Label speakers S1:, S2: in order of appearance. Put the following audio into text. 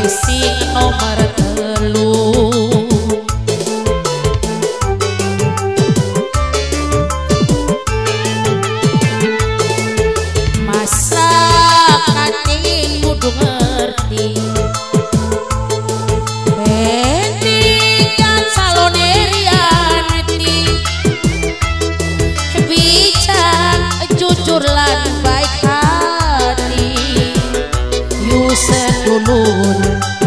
S1: conheci ao Maratá. dolor